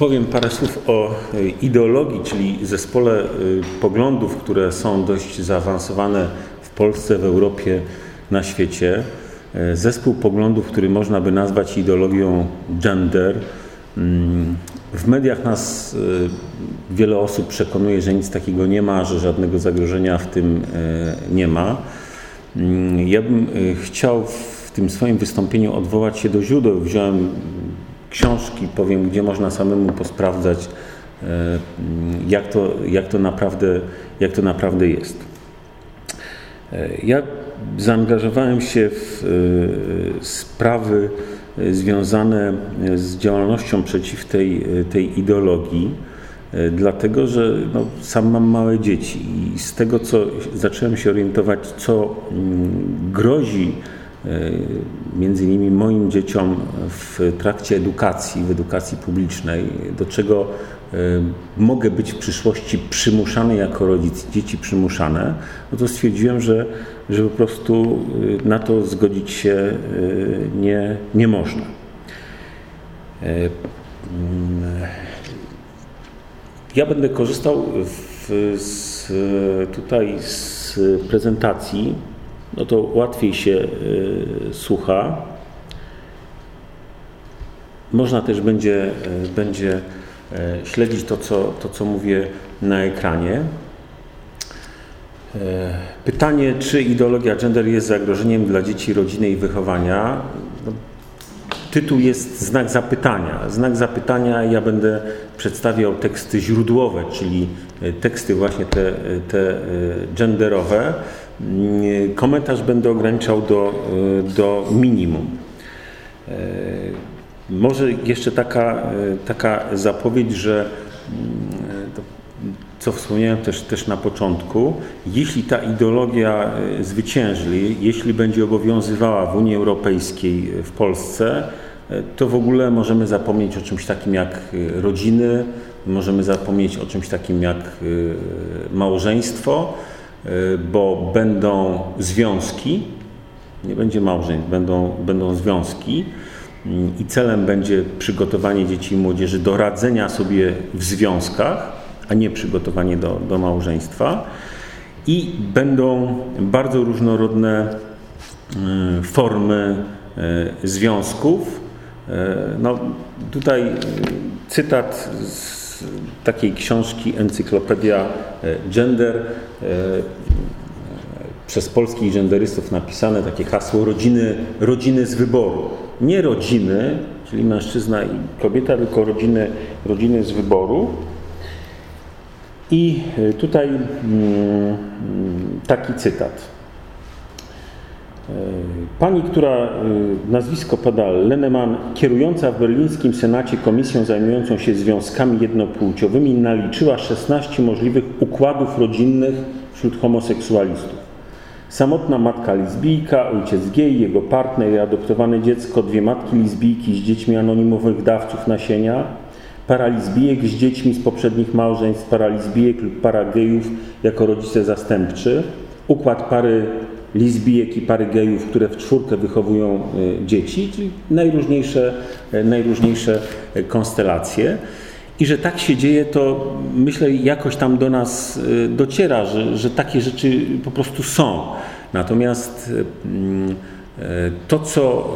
powiem parę słów o ideologii, czyli zespole poglądów, które są dość zaawansowane w Polsce, w Europie, na świecie. Zespół poglądów, który można by nazwać ideologią gender. Mm, w mediach nas wiele osób przekonuje, że nic takiego nie ma, że żadnego zagrożenia w tym nie ma. Mm, ja bym chciał w tym swoim wystąpieniu odwołać się do źródeł. Wziąłem książki, powiem, gdzie można samemu posprawdzać, e, jak to, jak to, naprawdę, jak to naprawdę jest. E, ja zaangażowałem się w e, sprawy związane z działalnością przeciw tej, tej ideologii, dlatego że no, sam mam małe dzieci i z tego, co zacząłem się orientować, co mm, grozi między innymi moim dzieciom w trakcie edukacji, w edukacji publicznej, do czego e, mogę być w przyszłości przymuszany jako rodzic, dzieci przymuszane, no to stwierdziłem, że, że po prostu e, na to zgodzić się nie, nie można. Mm, ja będę korzystał w, z, tutaj z prezentacji no to łatwiej się y, słucha. Można też będzie, y, będzie y, śledzić to co, to, co mówię na ekranie. Pytanie, czy ideologia gender jest zagrożeniem dla dzieci, rodziny i wychowania? Tytuł jest znak zapytania. Znak zapytania ja będę przedstawiał teksty źródłowe, czyli teksty właśnie te, te genderowe. Komentarz będę ograniczał do, e, do minimum. E, może jeszcze taka, e, taka zapowiedź, że mm, co wspomniałem też, też na początku, jeśli ta ideologia zwycięży, jeśli będzie obowiązywała w Unii Europejskiej, w Polsce, to w ogóle możemy zapomnieć o czymś takim jak rodziny, możemy zapomnieć o czymś takim jak małżeństwo bo będą związki, nie będzie małżeństw, będą, będą związki mm, i celem będzie przygotowanie dzieci i młodzieży do radzenia sobie w związkach, a nie przygotowanie do, do małżeństwa. I będą bardzo różnorodne y, formy y, związków. No, tutaj cytat z takiej książki Encyklopedia e, Gender e, przez polskich genderystów napisane takie hasło rodziny, rodziny z wyboru. Nie rodziny, czyli mężczyzna i kobieta, tylko rodziny, rodziny z wyboru. I e, tutaj mm, taki cytat. Pani, która y, nazwisko pada Leneman, kierująca w berlińskim Senacie komisją zajmującą się związkami jednopłciowymi, naliczyła 16 możliwych układów rodzinnych wśród homoseksualistów. Samotna matka lesbijka, ojciec gej, jego partner i adoptowane dziecko, dwie matki lesbijki z dziećmi anonimowych dawców nasienia, para lesbijek z dziećmi z poprzednich małżeństw, para lesbijek lub para gejów jako rodzice zastępczy, układ pary lesbijek i pary gejów, które w czwórkę wychowują e, dzieci, czyli najróżniejsze, e, najróżniejsze e, konstelacje. I że tak się dzieje, to myślę jakoś tam do nas dociera, że, że takie rzeczy po prostu są. Natomiast mm, to, co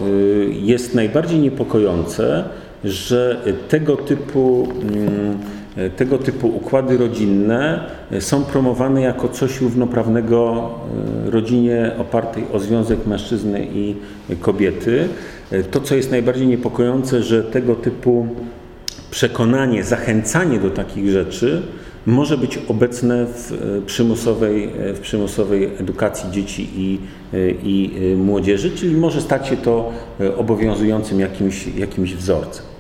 jest najbardziej niepokojące, że tego typu mm, E, tego typu układy rodzinne e, są promowane jako coś równoprawnego e, rodzinie opartej o związek mężczyzny i kobiety. To, co jest najbardziej niepokojące, że tego typu przekonanie, zachęcanie do takich rzeczy może być obecne w przymusowej, w przymusowej edukacji dzieci i, i młodzieży, czyli może stać się to obowiązującym jakimś, jakimś wzorcem.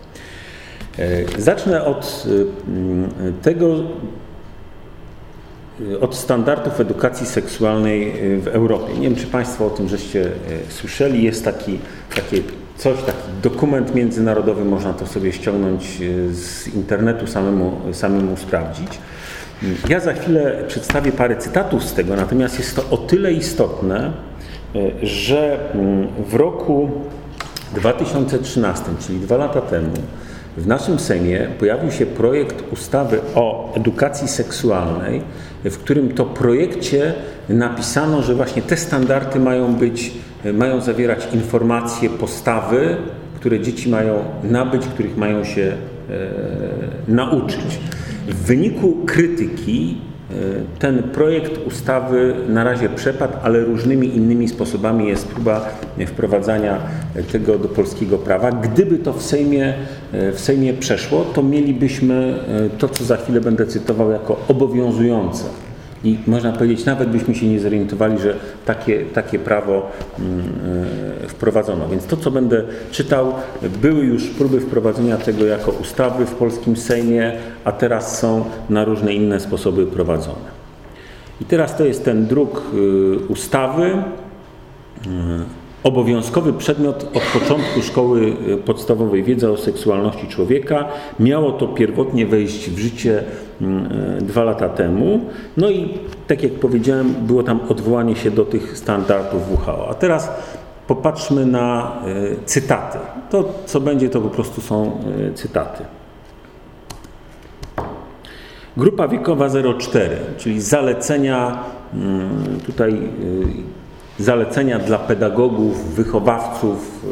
E, zacznę od e, tego, e, od standardów edukacji seksualnej w Europie. Nie wiem, czy Państwo o tym żeście słyszeli. Jest taki, takie coś, taki dokument międzynarodowy, można to sobie ściągnąć z internetu, samemu, samemu sprawdzić. Ja za chwilę przedstawię parę cytatów z tego, natomiast jest to o tyle istotne, że w roku 2013, czyli dwa lata temu, w naszym Sejmie pojawił się projekt ustawy o edukacji seksualnej, w którym to projekcie napisano, że właśnie te standardy mają być, mają zawierać informacje, postawy, które dzieci mają nabyć, których mają się e, nauczyć. W wyniku krytyki ten projekt ustawy na razie przepadł, ale różnymi innymi sposobami jest próba wprowadzania tego do polskiego prawa. Gdyby to w Sejmie, e, w Sejmie przeszło, to mielibyśmy to, co za chwilę będę cytował, jako obowiązujące i można powiedzieć, nawet byśmy się nie zorientowali, że takie, takie prawo mm, e, wprowadzono. Więc to, co będę czytał, były już próby wprowadzenia tego jako ustawy w polskim Sejmie, a teraz są na różne inne sposoby prowadzone. I teraz to jest ten druk y, ustawy. Obowiązkowy przedmiot od początku szkoły y, podstawowej wiedza o seksualności człowieka. Miało to pierwotnie wejść w życie mm, y, dwa lata temu. No i tak jak powiedziałem, było tam odwołanie się do tych standardów WHO. A teraz popatrzmy na y, cytaty. To, co będzie, to po prostu są cytaty. Grupa wiekowa 04, czyli zalecenia mm, tutaj zalecenia dla pedagogów, wychowawców,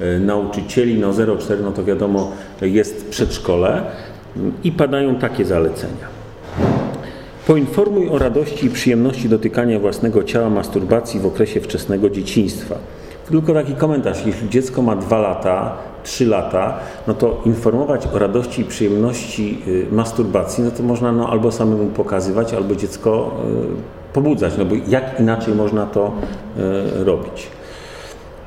e, e, nauczycieli, no 0,4 no to wiadomo jest przedszkole i padają takie zalecenia. Poinformuj o radości i przyjemności dotykania własnego ciała, masturbacji w okresie wczesnego dzieciństwa. Tylko taki komentarz, jeśli dziecko ma 2 lata, 3 lata, no to informować o radości i przyjemności y, masturbacji, no to można no, albo samemu pokazywać, albo dziecko y, pobudzać, no bo jak inaczej można to e, robić.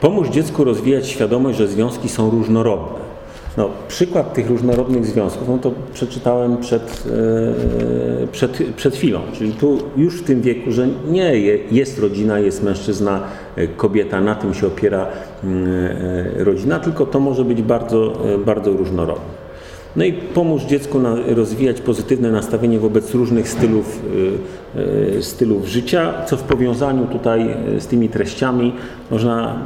Pomóż dziecku rozwijać świadomość, że związki są różnorodne. No, przykład tych różnorodnych związków, no to przeczytałem przed, e, przed, przed chwilą, czyli tu już w tym wieku, że nie jest rodzina, jest mężczyzna, e, kobieta, na tym się opiera mm, rodzina, tylko to może być bardzo, bardzo różnorodne. No i pomóż dziecku na, rozwijać pozytywne nastawienie wobec różnych stylów, y, y, stylów życia, co w powiązaniu tutaj y, z tymi treściami można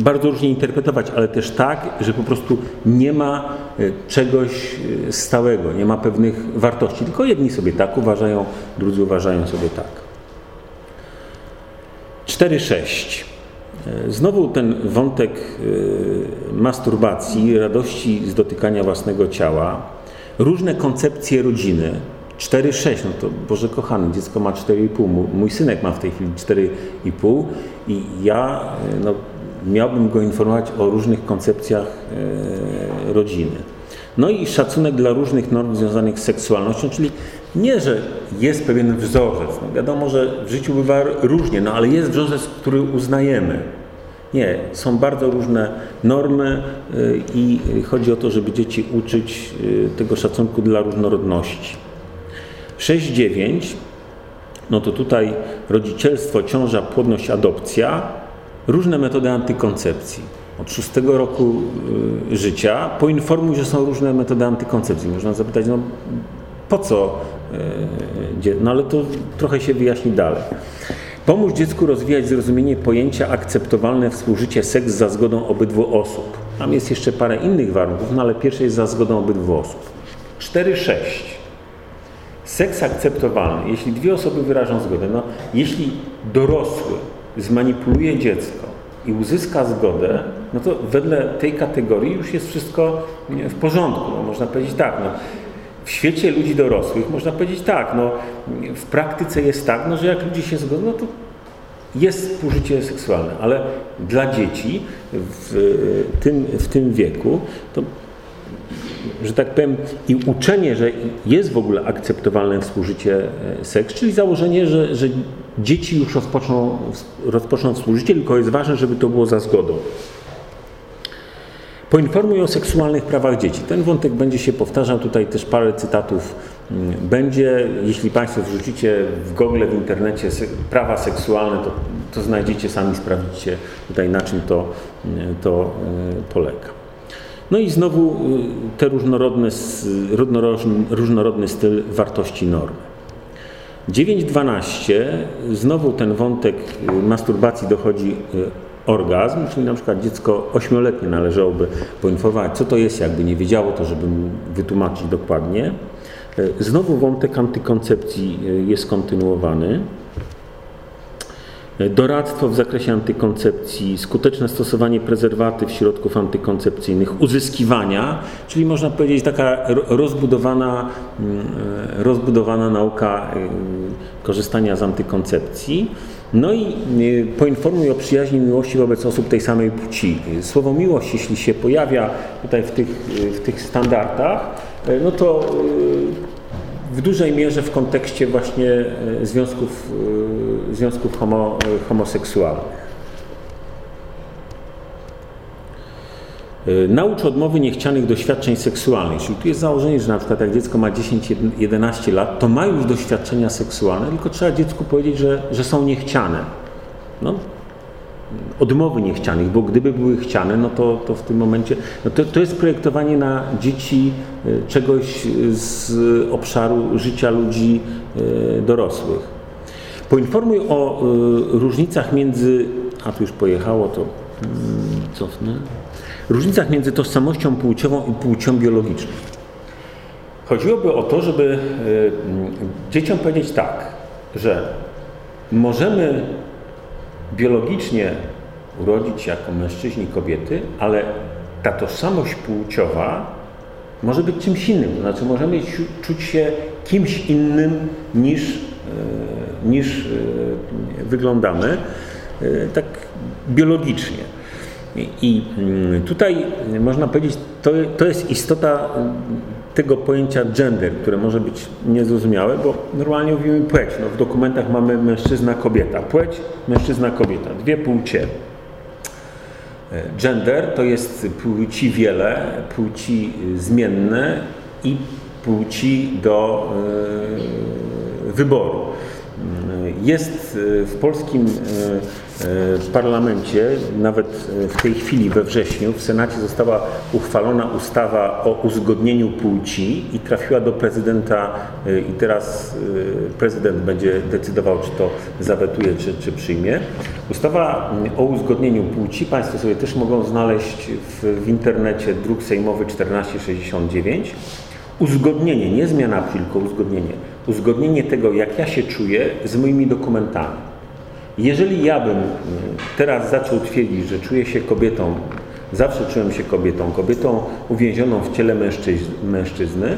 bardzo różnie interpretować, ale też tak, że po prostu nie ma czegoś stałego, nie ma pewnych wartości, tylko jedni sobie tak uważają, drudzy uważają sobie tak. 4-6. E, znowu ten wątek e, masturbacji, radości z dotykania własnego ciała, różne koncepcje rodziny. 4-6, no to Boże kochany, dziecko ma 4,5, mój synek ma w tej chwili 4,5 i ja e, no, miałbym go informować o różnych koncepcjach rodziny. No i szacunek dla różnych norm związanych z seksualnością, czyli nie, że jest pewien wzorzec. No wiadomo, że w życiu bywa różnie, no ale jest wzorzec, który uznajemy. Nie, są bardzo różne normy y, i chodzi o to, żeby dzieci uczyć y, tego szacunku dla różnorodności. 6-9, no to tutaj rodzicielstwo, ciąża, płodność, adopcja, różne metody antykoncepcji. Od szóstego roku y, życia poinformuj, że są różne metody antykoncepcji. Można zapytać, no po co? No ale to trochę się wyjaśni dalej. Pomóż dziecku rozwijać zrozumienie pojęcia akceptowalne współżycie seks za zgodą obydwu osób. Tam jest jeszcze parę innych warunków, no ale pierwsze jest za zgodą obydwu osób. 4-6. Seks akceptowalny, jeśli dwie osoby wyrażą zgodę, no jeśli dorosły zmanipuluje dziecko i uzyska zgodę, no to wedle tej kategorii już jest wszystko w porządku. No, można powiedzieć tak, no, w świecie ludzi dorosłych można powiedzieć tak, no, w praktyce jest tak, no, że jak ludzie się zgodzą, no to jest współżycie seksualne, ale dla dzieci w tym, w tym wieku to że tak powiem, i uczenie, że jest w ogóle akceptowalne współżycie e, seks, czyli założenie, że, że dzieci już rozpoczną, rozpoczną współżycie, tylko jest ważne, żeby to było za zgodą. Poinformuj o seksualnych prawach dzieci. Ten wątek będzie się powtarzał, tutaj też parę cytatów mm, będzie. Jeśli Państwo wrzucicie w Google, w internecie prawa seksualne, to, to znajdziecie, sami sprawdzicie tutaj na czym to, mm, to e, polega. No i znowu e, te różnorodne, różnorodny styl wartości normy. 9.12, znowu ten wątek e, masturbacji dochodzi orgazm, czyli na przykład dziecko ośmioletnie należałoby poinformować, co to jest, jakby nie wiedziało, to żeby wytłumaczyć dokładnie. Znowu wątek antykoncepcji jest kontynuowany. Doradztwo w zakresie antykoncepcji, skuteczne stosowanie prezerwatyw, środków antykoncepcyjnych, uzyskiwania, czyli można powiedzieć taka rozbudowana, mm, rozbudowana nauka korzystania z antykoncepcji. No i y, poinformuj o przyjaźni i miłości wobec osób tej samej płci. Słowo miłość, jeśli się pojawia tutaj w tych, y, w tych standardach, no to w dużej mierze w kontekście właśnie związków, związków homo, homoseksualnych. Naucz odmowy niechcianych doświadczeń seksualnych. Czyli tu jest założenie, że na przykład jak dziecko ma 10-11 lat, to ma już doświadczenia seksualne, tylko trzeba dziecku powiedzieć, że, że są niechciane. No, odmowy niechcianych, bo gdyby były chciane, no to, to w tym momencie, no to, to jest projektowanie na dzieci e, czegoś z obszaru życia ludzi e, dorosłych. Poinformuj o różnicach między, a tu już pojechało, to mm, cofnę, różnicach między tożsamością płciową i płcią biologiczną. Chodziłoby o to, żeby dzieciom powiedzieć tak, że możemy biologicznie urodzić jako mężczyźni kobiety, ale ta tożsamość płciowa może być czymś innym. To znaczy możemy czuć się kimś innym niż, e, niż e, wyglądamy, e, tak biologicznie. I mm, tutaj można powiedzieć, to, to jest istota tego pojęcia gender, które może być niezrozumiałe, bo normalnie mówimy płeć. No, w dokumentach mamy mężczyzna, kobieta. Płeć, mężczyzna, kobieta. Dwie płcie. E, gender to jest płci wiele, płci zmienne i płci do wyboru. Jest e, w polskim e, parlamencie, nawet w tej chwili we wrześniu, w Senacie została uchwalona ustawa o uzgodnieniu płci i trafiła do prezydenta e, i teraz prezydent będzie decydował, czy to zawetuje, czy, czy przyjmie. Ustawa o uzgodnieniu płci Państwo sobie też mogą znaleźć w, w internecie druk sejmowy 1469 uzgodnienie, nie zmiana tylko uzgodnienie, uzgodnienie tego, jak ja się czuję z moimi dokumentami. Jeżeli ja bym mm, teraz zaczął twierdzić, że czuję się kobietą, zawsze czułem się kobietą, kobietą uwięzioną w ciele mężczyzny,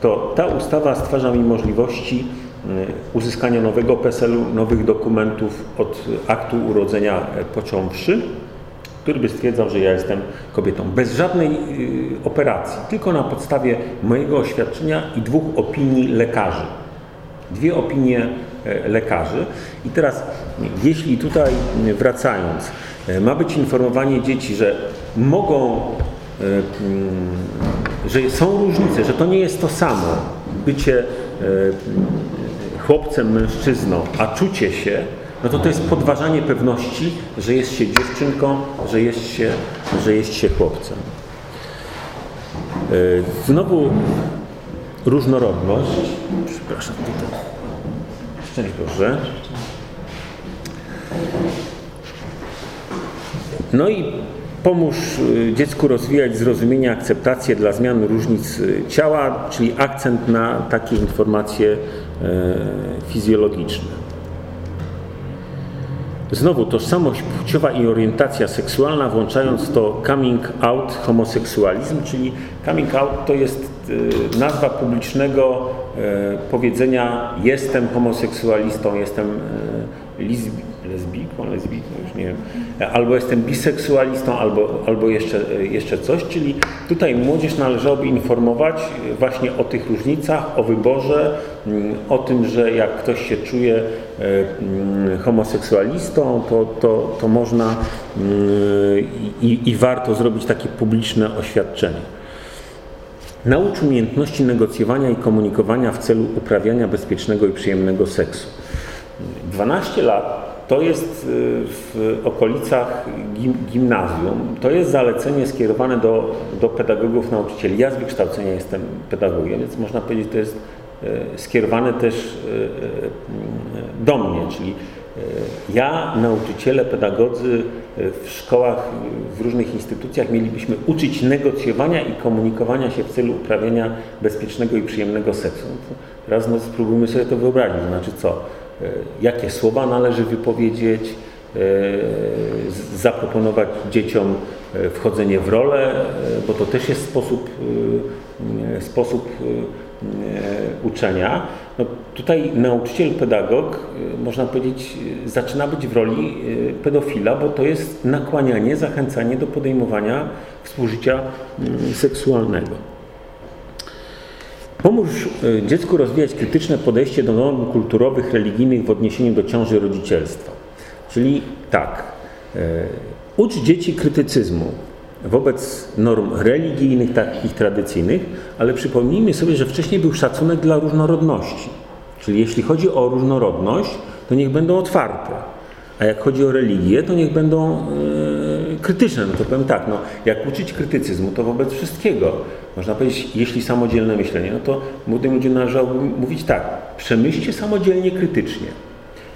to ta ustawa stwarza mi możliwości mm, uzyskania nowego PESEL-u, nowych dokumentów od aktu urodzenia e, począwszy, który by stwierdzał, że ja jestem kobietą. Bez żadnej y, operacji, tylko na podstawie mojego oświadczenia i dwóch opinii lekarzy. Dwie opinie e, lekarzy. I teraz, jeśli tutaj wracając, e, ma być informowanie dzieci, że mogą, e, mm, że są różnice, że to nie jest to samo bycie chłopcem, mężczyzną, a czucie się, no to to jest podważanie pewności, że jest się dziewczynką, że jest się, że jest się chłopcem. E, znowu różnorodność. Przepraszam, tutaj. Szczęść Boże. No i pomóż e, dziecku rozwijać zrozumienie, akceptację dla zmian różnic e, ciała, czyli akcent na takie informacje fizjologiczne. Znowu tożsamość płciowa i orientacja seksualna, włączając to coming out, homoseksualizm, czyli coming out to jest y, nazwa publicznego y, powiedzenia jestem homoseksualistą, jestem y, lesbijką, lesbijką, już nie wiem, albo jestem biseksualistą, albo, albo jeszcze, jeszcze coś, czyli tutaj młodzież należałoby informować właśnie o tych różnicach, o wyborze, mm, o tym, że jak ktoś się czuje e, mm, homoseksualistą, to, to, to można mm, i, i warto zrobić takie publiczne oświadczenie. Naucz umiejętności negocjowania i komunikowania w celu uprawiania bezpiecznego i przyjemnego seksu. 12 lat to jest y, w okolicach gimnazjum, to jest zalecenie skierowane do, do pedagogów, nauczycieli. Ja z wykształcenia jestem pedagogiem, więc można powiedzieć, to jest y, skierowane też y, do mnie, czyli ja, nauczyciele, pedagodzy w szkołach, w różnych instytucjach mielibyśmy uczyć negocjowania i komunikowania się w celu uprawiania bezpiecznego i przyjemnego seksu. Teraz no, spróbujmy sobie to wyobrazić. Znaczy co? Jakie słowa należy wypowiedzieć? Zaproponować dzieciom wchodzenie w rolę, bo to też jest sposób, sposób uczenia. No tutaj nauczyciel, pedagog, można powiedzieć, zaczyna być w roli pedofila, bo to jest nakłanianie, zachęcanie do podejmowania współżycia seksualnego. Pomóż dziecku rozwijać krytyczne podejście do norm kulturowych, religijnych w odniesieniu do ciąży rodzicielstwa. Czyli tak, ucz dzieci krytycyzmu, wobec norm religijnych, takich tradycyjnych, ale przypomnijmy sobie, że wcześniej był szacunek dla różnorodności. Czyli jeśli chodzi o różnorodność, to niech będą otwarte. A jak chodzi o religię, to niech będą yy, krytyczne. No to powiem tak, no, jak uczyć krytycyzmu, to wobec wszystkiego. Można powiedzieć, jeśli samodzielne myślenie, no to młodym ludziom należałoby mówić tak, przemyślcie samodzielnie krytycznie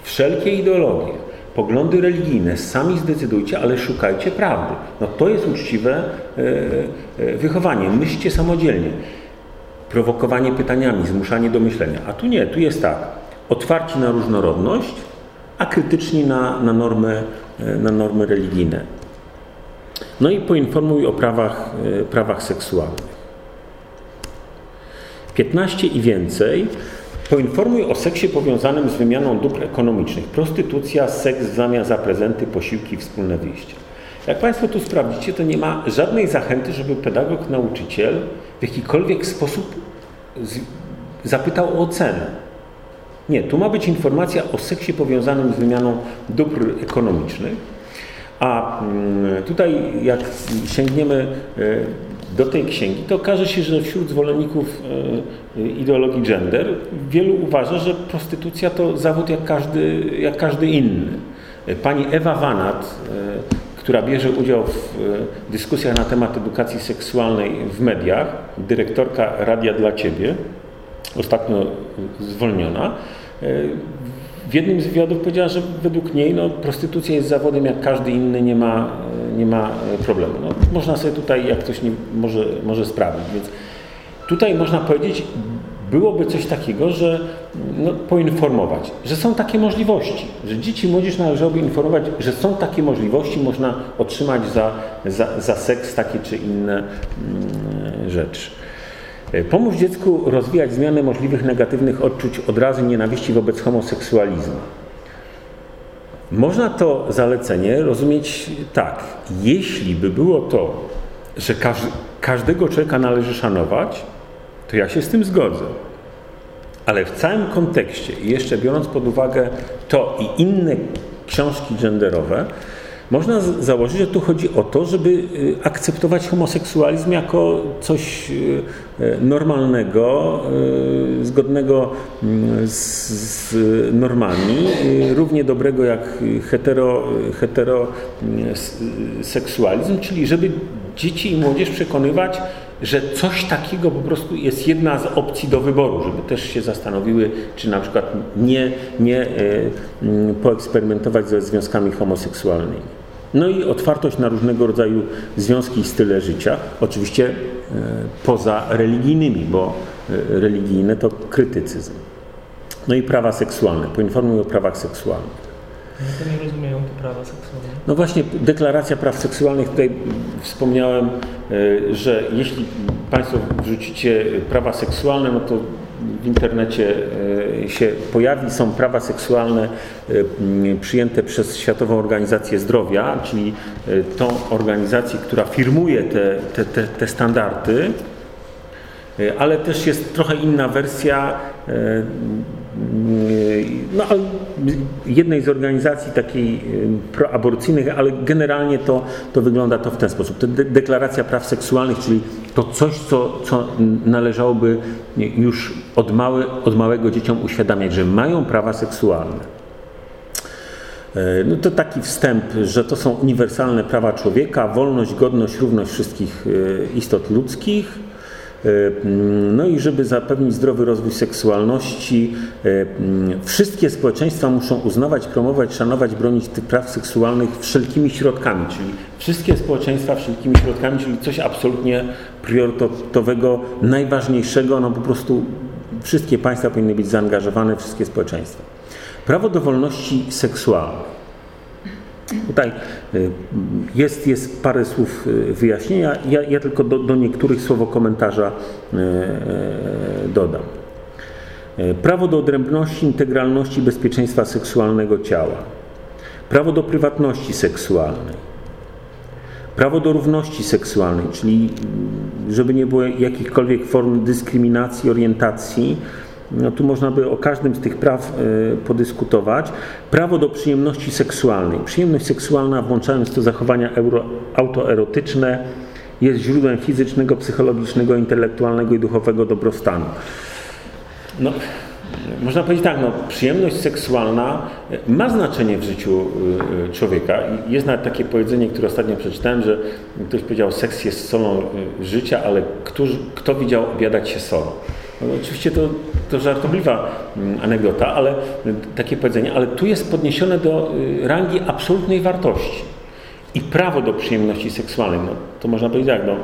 wszelkie ideologie, poglądy religijne, sami zdecydujcie, ale szukajcie prawdy. No to jest uczciwe e, e, wychowanie. Myślcie samodzielnie. Prowokowanie pytaniami, zmuszanie do myślenia. A tu nie, tu jest tak. Otwarci na różnorodność, a krytyczni na, na, normy, e, na normy religijne. No i poinformuj o prawach, prawach seksualnych. 15 i więcej Poinformuj o seksie powiązanym z wymianą dóbr ekonomicznych. Prostytucja, seks w zamian za prezenty, posiłki, wspólne wyjście. Jak Państwo tu sprawdzicie, to nie ma żadnej zachęty, żeby pedagog, nauczyciel w jakikolwiek sposób zapytał o ocenę. Nie, tu ma być informacja o seksie powiązanym z wymianą dóbr ekonomicznych. A mm, tutaj, jak sięgniemy e, do tej księgi, to okaże się, że wśród zwolenników e, ideologii gender wielu uważa, że prostytucja to zawód jak każdy, jak każdy inny. Pani Ewa Wanat, e, która bierze udział w dyskusjach na temat edukacji seksualnej w mediach, dyrektorka Radia dla Ciebie, ostatnio zwolniona, w jednym z wywiadów powiedziała, że według niej no, prostytucja jest zawodem jak każdy inny, nie ma, nie ma problemu. No, można sobie tutaj, jak ktoś nie może, może sprawdzić. Więc tutaj można powiedzieć, byłoby coś takiego, że no, poinformować, że są takie możliwości, że dzieci młodzież należałoby informować, że są takie możliwości, można otrzymać za, za, za seks takie czy inne mm, rzeczy. E, pomóż dziecku rozwijać zmianę możliwych negatywnych odczuć odrazy nienawiści wobec homoseksualizmu. Można to zalecenie rozumieć tak. Jeśli by było to, że każdego człowieka należy szanować, to ja się z tym zgodzę. Ale w całym kontekście, i jeszcze biorąc pod uwagę to i inne książki genderowe, można założyć, że tu chodzi o to, żeby y, akceptować homoseksualizm jako coś y, normalnego, zgodnego mm, z, normami, równie dobrego jak hetero, heteroseksualizm, czyli żeby dzieci i młodzież przekonywać, że coś takiego po prostu jest jedna z opcji do wyboru, żeby też się zastanowiły, czy na przykład nie, nie mm, poeksperymentować ze związkami homoseksualnymi. No i otwartość na różnego rodzaju związki i style życia, oczywiście e, poza religijnymi, bo e, religijne to krytycyzm. No i prawa seksualne. Poinformuj o prawach seksualnych. No to nie rozumieją te prawa seksualne. No właśnie, deklaracja praw seksualnych, tutaj wspomniałem, e, że jeśli Państwo wrzucicie prawa seksualne, no to w internecie e, się pojawi, są prawa seksualne e, przyjęte przez Światową Organizację Zdrowia, czyli e, tą organizację, która firmuje te, te, te, te standardy, ale też jest trochę inna wersja no, jednej z organizacji takiej proaborcyjnych, ale generalnie to, to wygląda to w ten sposób. To de deklaracja praw seksualnych, czyli to coś, co, co należałoby już od, małe, od małego dzieciom uświadamiać, że mają prawa seksualne. E, no to taki wstęp, że to są uniwersalne prawa człowieka, wolność, godność, równość wszystkich e, istot ludzkich, No i żeby zapewnić zdrowy rozwój seksualności, wszystkie społeczeństwa muszą uznawać, promować, szanować, bronić tych praw seksualnych wszelkimi środkami, czyli wszystkie społeczeństwa wszelkimi środkami, czyli coś absolutnie priorytetowego, najważniejszego, no po prostu wszystkie państwa powinny być zaangażowane, wszystkie społeczeństwa. Prawo do wolności seksualnej. Tutaj y, jest, jest parę słów y, wyjaśnienia. Ja, ja tylko do, do, niektórych słowo komentarza y, dodam. Prawo do odrębności, integralności, bezpieczeństwa seksualnego ciała. Prawo do prywatności seksualnej. Prawo do równości seksualnej, czyli żeby nie było jakichkolwiek form dyskryminacji, orientacji, no tu można by o każdym z tych praw e, podyskutować. Prawo do przyjemności seksualnej. Przyjemność seksualna, włączając to zachowania euro, autoerotyczne, jest źródłem fizycznego, psychologicznego, intelektualnego i duchowego dobrostanu. No, można powiedzieć tak, no, przyjemność seksualna ma znaczenie w życiu e, człowieka. Jest nawet takie powiedzenie, które ostatnio przeczytałem, że ktoś powiedział, seks jest solą życia, ale kto, kto widział obiadać się solą? No, oczywiście to, to żartobliwa mm, anegdota, ale takie powiedzenie, ale tu jest podniesione do y, rangi absolutnej wartości. I prawo do przyjemności seksualnej, no, to można powiedzieć tak, no,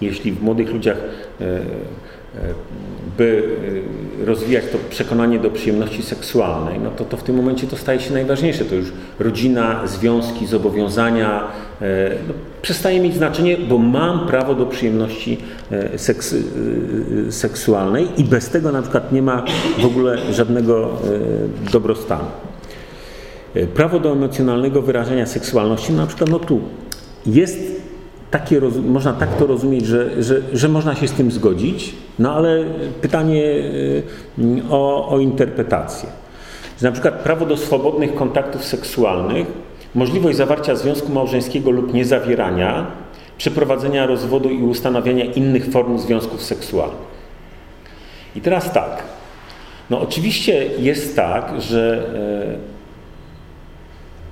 jeśli w młodych ludziach e, e, by y, rozwijać to przekonanie do przyjemności seksualnej, no to, to w tym momencie to staje się najważniejsze. To już rodzina, związki, zobowiązania no, przestaje mieć znaczenie, bo mam prawo do przyjemności e, seks, e, seksualnej i bez tego na przykład nie ma w ogóle żadnego dobrostanu. Prawo do emocjonalnego wyrażenia seksualności, no na przykład no tu jest takie, można tak to rozumieć, że, że, że można się z tym zgodzić, no ale pytanie o, o interpretację. Na przykład prawo do swobodnych kontaktów seksualnych, możliwość zawarcia związku małżeńskiego lub niezawierania, przeprowadzenia rozwodu i ustanawiania innych form związków seksualnych. I teraz tak. No oczywiście jest tak, że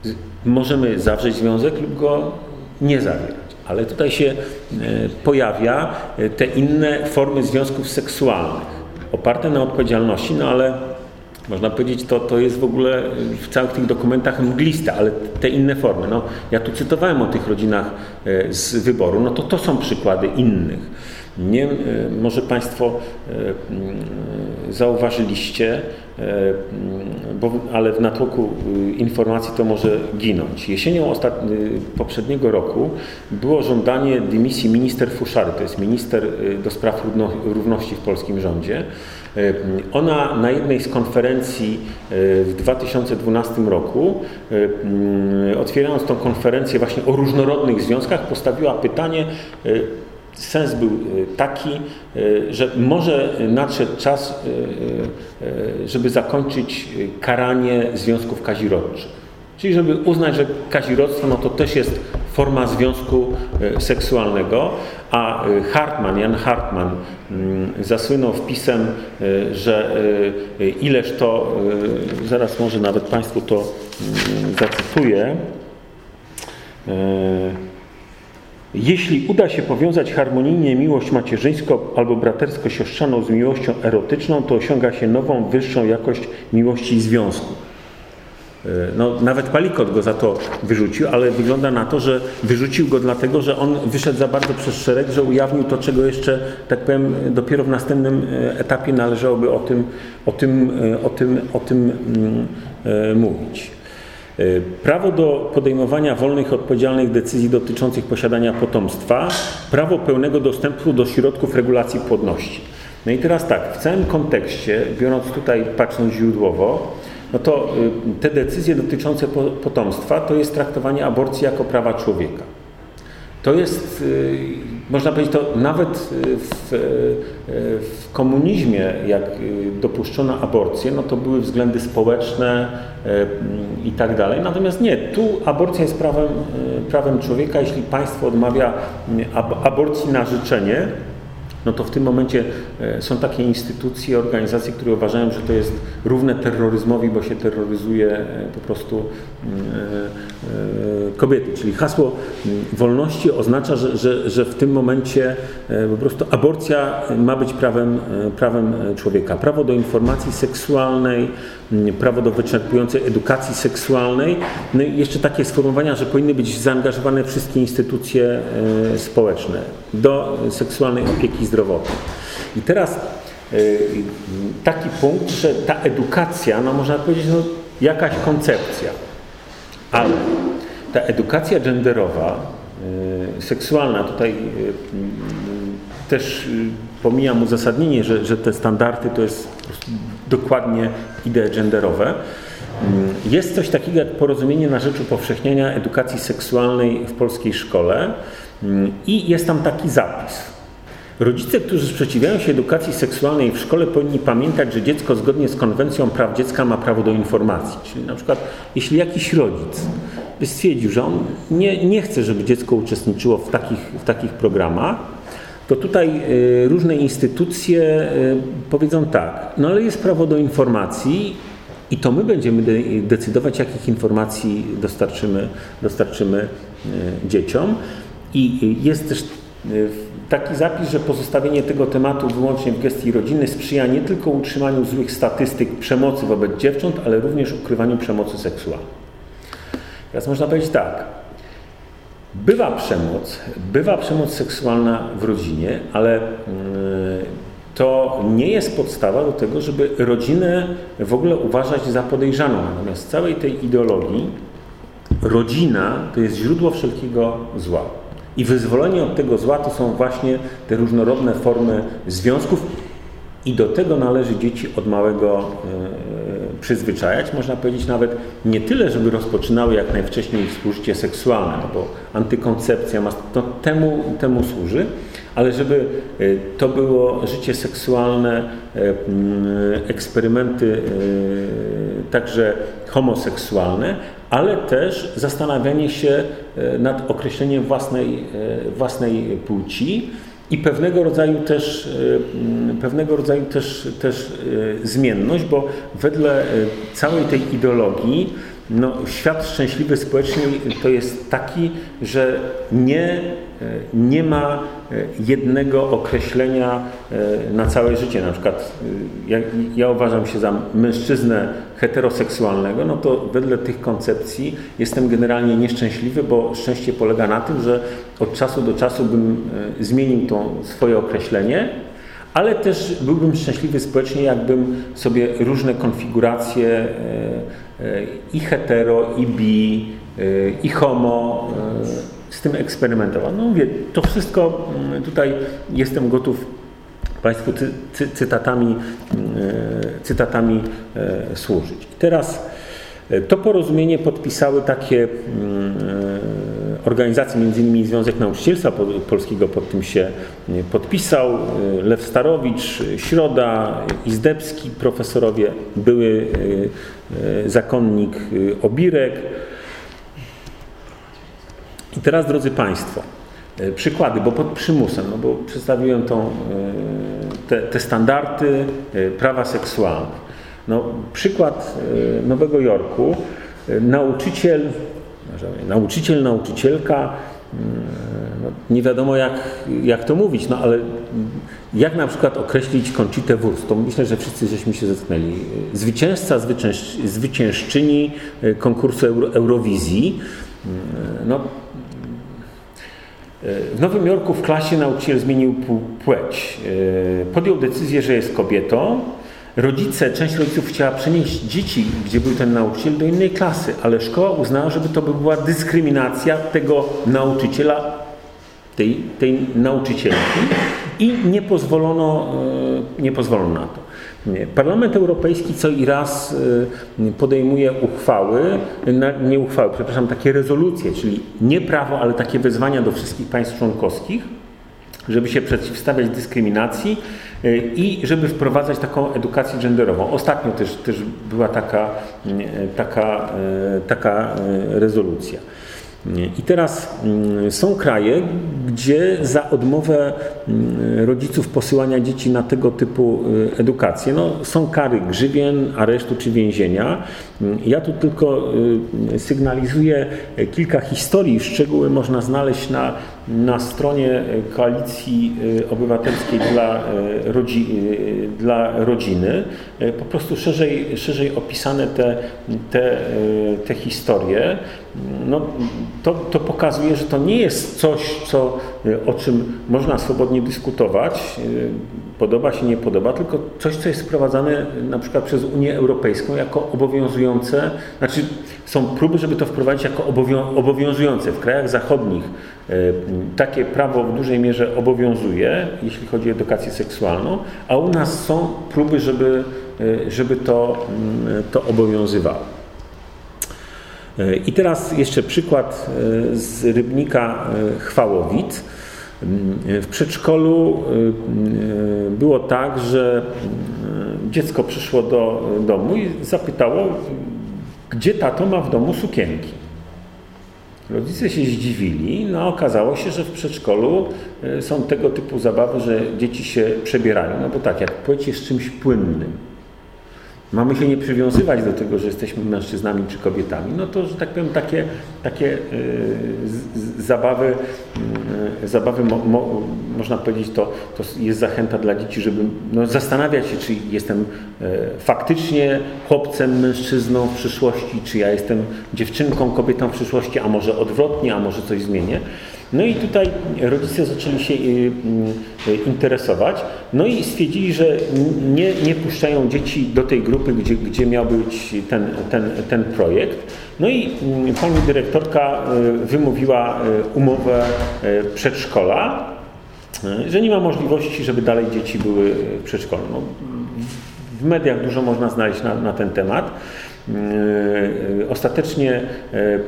e, możemy zawrzeć związek lub go nie zawierać. Ale tutaj się e, pojawia e, te inne formy związków seksualnych, oparte na odpowiedzialności, no ale można powiedzieć, to, to jest w ogóle w całych tych dokumentach mgliste, ale te inne formy. No, ja tu cytowałem o tych rodzinach e, z wyboru, no to to są przykłady innych. Nie, może Państwo mm, zauważyliście, bo, ale w natłoku informacji to może ginąć. Jesienią poprzedniego roku było żądanie dymisji minister Fuszary, to jest minister do spraw równości w polskim rządzie. Ona na jednej z konferencji w 2012 roku, otwierając tą konferencję właśnie o różnorodnych związkach, postawiła pytanie, Sens był e, taki, e, że może nadszedł czas, e, żeby zakończyć karanie związków kazirodczych. Czyli żeby uznać, że kazirodztwo no to też jest forma związku seksualnego, a Hartman, Jan Hartman mm, zasłynął wpisem, że ileż to, zaraz może nawet Państwu to mm, zacytuję, jeśli uda się powiązać harmonijnie miłość macierzyńską albo bratersko-siostrzaną z miłością erotyczną, to osiąga się nową, wyższą jakość miłości i związku. E, no, nawet Palikot go za to wyrzucił, ale wygląda na to, że wyrzucił go dlatego, że on wyszedł za bardzo przez szereg, że ujawnił to, czego jeszcze, tak powiem, dopiero w następnym e, etapie należałoby o tym, o tym, e, o tym, o tym mm, mówić. E, prawo do podejmowania wolnych, odpowiedzialnych decyzji dotyczących posiadania potomstwa, prawo pełnego dostępu do środków regulacji płodności. No i teraz tak, w całym kontekście, biorąc tutaj, patrząc źródłowo, no to y, te decyzje dotyczące potomstwa to jest traktowanie aborcji jako prawa człowieka. To jest, y, można powiedzieć, to nawet y, w, y, w, komunizmie, jak dopuszczono aborcję, no to były względy społeczne i tak dalej. Natomiast nie, tu aborcja jest prawem, prawem człowieka. Jeśli państwo odmawia aborcji na życzenie, no to w tym momencie e, są takie instytucje, organizacje, które uważają, że to jest równe terroryzmowi, bo się terroryzuje e, po prostu mm, kobiety. Czyli hasło mm, wolności oznacza, że, że, że w tym momencie po prostu aborcja ma być prawem, prawem człowieka. Prawo do informacji seksualnej, prawo do wyczerpującej edukacji seksualnej, no i jeszcze takie sformułowania, że powinny być zaangażowane wszystkie instytucje społeczne do seksualnej opieki zdrowotnej. I teraz y, taki punkt, że ta edukacja, no można powiedzieć, no jakaś koncepcja, ale ta edukacja genderowa, y, seksualna, tutaj też pomijam uzasadnienie, że, że te standardy to jest dokładnie idee genderowe. Jest coś takiego jak porozumienie na rzecz upowszechniania edukacji seksualnej w polskiej szkole i jest tam taki zapis. Rodzice, którzy sprzeciwiają się edukacji seksualnej w szkole, powinni pamiętać, że dziecko zgodnie z konwencją praw dziecka ma prawo do informacji. Czyli na przykład, jeśli jakiś rodzic by stwierdził, że on nie, nie chce, żeby dziecko uczestniczyło w takich, w takich programach, to tutaj y, różne instytucje y, powiedzą tak, no ale jest prawo do informacji i to my będziemy decydować, jakich informacji dostarczymy, dostarczymy y, dzieciom. I jest też taki zapis, że pozostawienie tego tematu wyłącznie w gestii rodziny sprzyja nie tylko utrzymaniu złych statystyk przemocy wobec dziewcząt, ale również ukrywaniu przemocy seksualnej. Teraz można powiedzieć tak. Bywa przemoc, bywa przemoc seksualna w rodzinie, ale mm, to nie jest podstawa do tego, żeby rodzinę w ogóle uważać za podejrzaną. Natomiast z całej tej ideologii rodzina to jest źródło wszelkiego zła. I wyzwolenie od tego zła to są właśnie te różnorodne formy związków i do tego należy dzieci od małego e, przyzwyczajać. Można powiedzieć nawet nie tyle, żeby rozpoczynały jak najwcześniej współżycie seksualne, no bo antykoncepcja ma, to temu, temu służy, ale żeby e, to było życie seksualne, e, eksperymenty także homoseksualne, ale też zastanawianie się nad określeniem własnej, własnej płci i pewnego rodzaju też, e, pewnego rodzaju też, też zmienność, bo wedle całej tej ideologii no, świat szczęśliwy społecznie to jest taki, że nie nie ma jednego określenia e, na całe życie. Na przykład ja, ja, uważam się za mężczyznę heteroseksualnego, no to wedle tych koncepcji jestem generalnie nieszczęśliwy, bo szczęście polega na tym, że od czasu do czasu bym zmienił to swoje określenie, ale też byłbym szczęśliwy społecznie, jakbym sobie różne konfiguracje i hetero, i bi, i homo z tym eksperymentował. No mówię, to wszystko mm, tutaj jestem gotów Państwu cy, cy, cytatami, mm, e, cytatami e, służyć. I teraz e, to porozumienie podpisały takie mm, organizacje, innymi Związek Nauczycielstwa Polskiego pod tym się podpisał, Lew Starowicz, Środa, Izdebski, profesorowie, były zakonnik Obirek, i teraz, drodzy Państwo, e, przykłady, bo pod przymusem, no bo przedstawiłem tą, e, te, te standardy e, prawa seksualne. No, przykład Nowego Jorku, nauczyciel, nauczyciel, nauczycielka, mm, no, nie wiadomo jak, jak to mówić, no ale jak na przykład określić Conchitę Wurst? To myślę, że wszyscy żeśmy się zetknęli. Zwycięzca, zwyciężczyni konkursu Euro, Eurowizji. Mm, no, w Nowym Jorku w klasie nauczyciel zmienił płeć. E, podjął decyzję, że jest kobietą. Rodzice, część rodziców chciała przenieść dzieci, gdzie był ten nauczyciel, do innej klasy, ale szkoła uznała, żeby to by była dyskryminacja tego nauczyciela, tej, tej nauczycielki i nie pozwolono, e, nie pozwolono na to. Parlament Europejski co i raz y, podejmuje uchwały, nie uchwały, przepraszam, takie rezolucje, czyli nie prawo, ale takie wezwania do wszystkich państw członkowskich, żeby się przeciwstawiać dyskryminacji y, i żeby wprowadzać taką edukację genderową. Ostatnio też, też była taka, taka, taka rezolucja. I teraz mm, są kraje, gdzie za odmowę mm, rodziców posyłania dzieci na tego typu y, edukację no, są kary grzywien, aresztu czy więzienia. Mm, ja tu tylko y, sygnalizuję kilka historii, szczegóły można znaleźć na, na stronie Koalicji y, Obywatelskiej dla, rodzi, dla Rodziny. Po prostu szerzej, szerzej opisane te, te, te historie no, to, to pokazuje, że to nie jest coś, co, o czym można swobodnie dyskutować, podoba się, nie podoba, tylko coś, co jest wprowadzane na przykład przez Unię Europejską jako obowiązujące, znaczy są próby, żeby to wprowadzić jako obowiązujące. W krajach zachodnich e, takie prawo w dużej mierze obowiązuje, jeśli chodzi o edukację seksualną, a u nas są próby, żeby, żeby to, mm, to obowiązywało. I teraz jeszcze przykład e, z Rybnika e, Chwałowic. W przedszkolu e, było tak, że dziecko przyszło do domu i zapytało, gdzie tato ma w domu sukienki. Rodzice się zdziwili, no okazało się, że w przedszkolu są tego typu zabawy, że dzieci się przebierają, no bo tak, jak płeć jest czymś płynnym, mamy się nie przywiązywać do tego, że jesteśmy mężczyznami czy kobietami, no to, że tak powiem, takie, takie yy, zabawy, yy, zabawy mo, mo, można powiedzieć, to, to jest zachęta dla dzieci, żeby no, zastanawiać się, czy jestem yy, faktycznie chłopcem, mężczyzną w przyszłości, czy ja jestem dziewczynką, kobietą w przyszłości, a może odwrotnie, a może coś zmienię. No i tutaj rodzice zaczęli się y, y, interesować, no i stwierdzili, że nie, nie puszczają dzieci do tej grupy, gdzie, gdzie miał być ten, ten, ten projekt. No i mm, pani dyrektorka y, wymówiła umowę przedszkola, że nie ma możliwości, żeby dalej dzieci były w przedszkolu. No, w mediach dużo można znaleźć na, na ten temat. Ostatecznie e,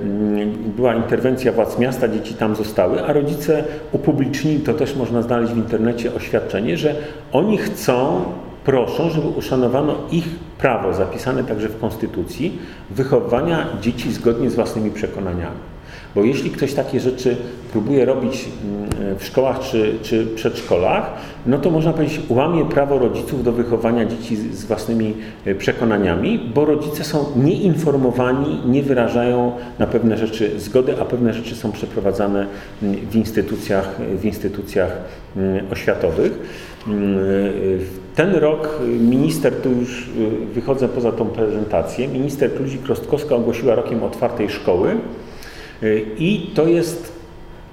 była interwencja władz miasta, dzieci tam zostały, a rodzice upublicznili, to też można znaleźć w internecie, oświadczenie, że oni chcą, proszą, żeby uszanowano ich prawo, zapisane także w Konstytucji, wychowywania dzieci zgodnie z własnymi przekonaniami. Bo jeśli ktoś takie rzeczy próbuje robić mm, w szkołach czy, czy przedszkolach, no to można powiedzieć, łamie prawo rodziców do wychowania dzieci z własnymi e, przekonaniami, bo rodzice są nieinformowani, nie wyrażają na pewne rzeczy zgody, a pewne rzeczy są przeprowadzane mm, w instytucjach, w instytucjach mm, oświatowych. Ten rok minister, tu już e, wychodzę poza tą prezentację, minister Kludzik Krostkowska ogłosiła rokiem otwartej szkoły. I to jest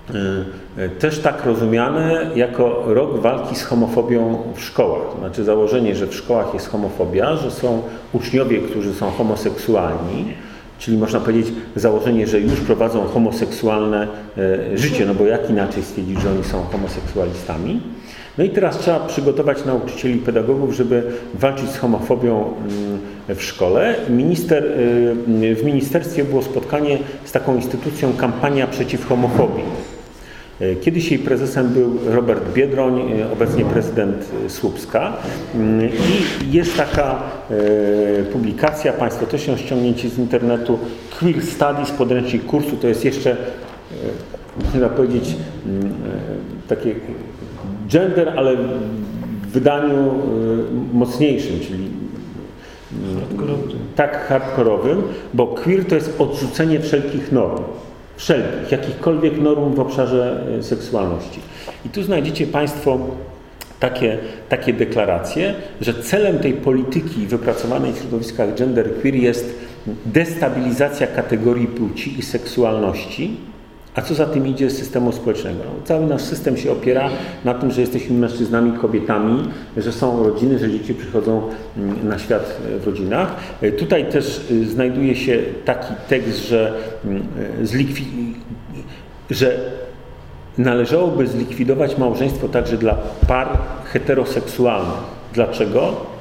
e, e, też tak rozumiane jako rok walki z homofobią w szkołach. Znaczy założenie, że w szkołach jest homofobia, że są uczniowie, którzy są homoseksualni, czyli można powiedzieć założenie, że już prowadzą homoseksualne e, życie, no bo jak inaczej stwierdzić, że oni są homoseksualistami. No i teraz trzeba przygotować nauczycieli i pedagogów, żeby walczyć z homofobią mm, w szkole. Minister, y, w ministerstwie było spotkanie z taką instytucją Kampania Przeciw Homofobii. Y, kiedyś jej prezesem był Robert Biedroń, y, obecnie prezydent Słupska. I jest taka publikacja, Państwo też ją ściągnięcie z internetu, Queer Studies, podręcznik kursu, to jest jeszcze, można powiedzieć, mm, takie gender, ale w wydaniu y, mocniejszym, czyli tak hardkorowym, bo queer to jest odrzucenie wszelkich norm. Wszelkich, jakichkolwiek norm w obszarze y, seksualności. I tu znajdziecie Państwo takie, takie deklaracje, że celem tej polityki wypracowanej w środowiskach gender queer jest destabilizacja kategorii płci i seksualności, a co za tym idzie systemu społecznego? No, cały nasz system się opiera na tym, że jesteśmy mężczyznami, kobietami, że są rodziny, że dzieci przychodzą mm, na świat w rodzinach. E, tutaj też y, znajduje się taki tekst, że, mm, e, że należałoby zlikwidować małżeństwo także dla par heteroseksualnych. Dlaczego?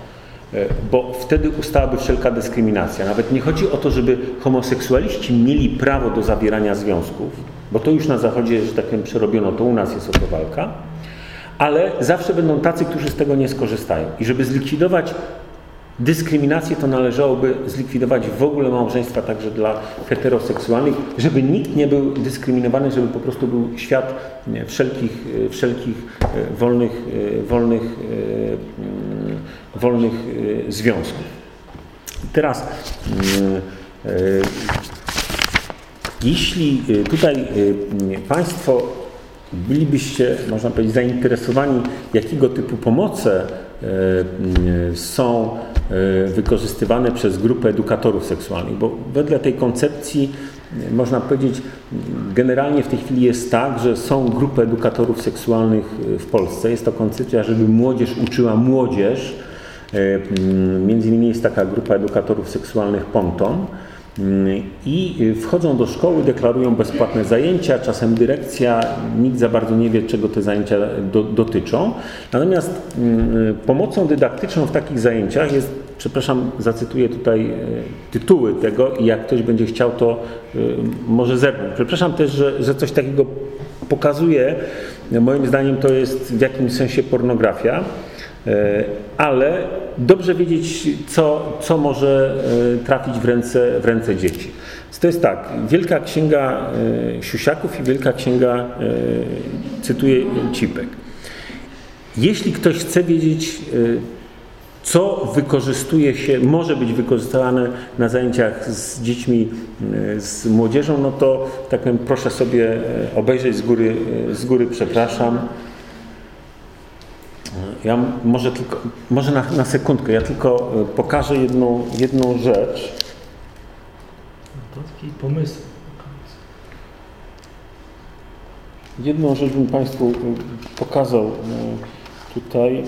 E, bo wtedy ustałaby wszelka dyskryminacja. Nawet nie chodzi o to, żeby homoseksualiści mieli prawo do zawierania związków, bo to już na Zachodzie, że tak powiem, przerobiono, to u nas jest o to walka, ale zawsze będą tacy, którzy z tego nie skorzystają. I żeby zlikwidować dyskryminację, to należałoby zlikwidować w ogóle małżeństwa także dla heteroseksualnych, żeby nikt nie był dyskryminowany, żeby po prostu był świat wszelkich, wszelkich e, wolnych, e, wolnych, wolnych związków. Teraz jeśli tutaj Państwo bylibyście, można powiedzieć, zainteresowani, jakiego typu pomoce są wykorzystywane przez grupę edukatorów seksualnych, bo wedle tej koncepcji można powiedzieć, generalnie w tej chwili jest tak, że są grupy edukatorów seksualnych w Polsce. Jest to koncepcja, żeby młodzież uczyła młodzież. Między innymi jest taka grupa edukatorów seksualnych Ponton i wchodzą do szkoły, deklarują bezpłatne zajęcia, czasem dyrekcja, nikt za bardzo nie wie, czego te zajęcia do, dotyczą. Natomiast pomocą dydaktyczną w takich zajęciach jest, przepraszam, zacytuję tutaj e, tytuły tego i jak ktoś będzie chciał, to e, może zerknąć. Przepraszam też, że, że coś takiego pokazuje. Moim zdaniem to jest w jakimś sensie pornografia. E, ale dobrze wiedzieć, co, co może e, trafić w ręce, w ręce dzieci. To jest tak, Wielka Księga e, Siusiaków i Wielka Księga, cytuję Cipek. Jeśli ktoś chce wiedzieć, co wykorzystuje się, może być wykorzystywane na zajęciach z dziećmi, z młodzieżą, no to tak powiem, proszę sobie obejrzeć z góry, z góry przepraszam. Ja może tylko, może na, na sekundkę, ja tylko e, pokażę jedną, jedną rzecz. To taki pomysł. Jedną rzecz bym Państwu e, pokazał e, tutaj.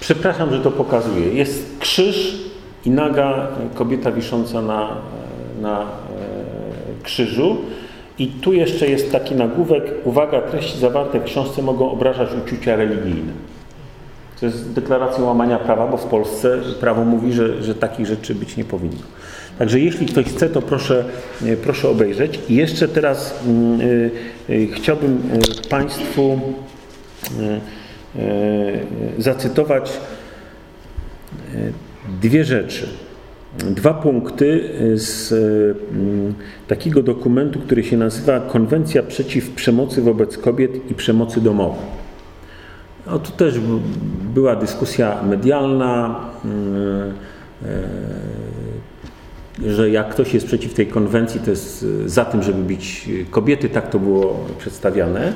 Przepraszam, że to pokazuję. Jest krzyż i naga kobieta wisząca na, na krzyżu. I tu jeszcze jest taki nagłówek, uwaga, treści zawarte w książce mogą obrażać uczucia religijne. To jest deklaracja łamania prawa, bo w Polsce prawo mówi, że, że takich rzeczy być nie powinno. Także jeśli ktoś chce, to proszę, e, proszę obejrzeć. I jeszcze teraz y, y, chciałbym Państwu y, zacytować dwie rzeczy dwa punkty z mm, takiego dokumentu, który się nazywa Konwencja przeciw przemocy wobec kobiet i przemocy domowej. No, tu też była dyskusja medialna, mm, e, że jak ktoś jest przeciw tej konwencji, to jest za tym, żeby bić kobiety, tak to było przedstawiane.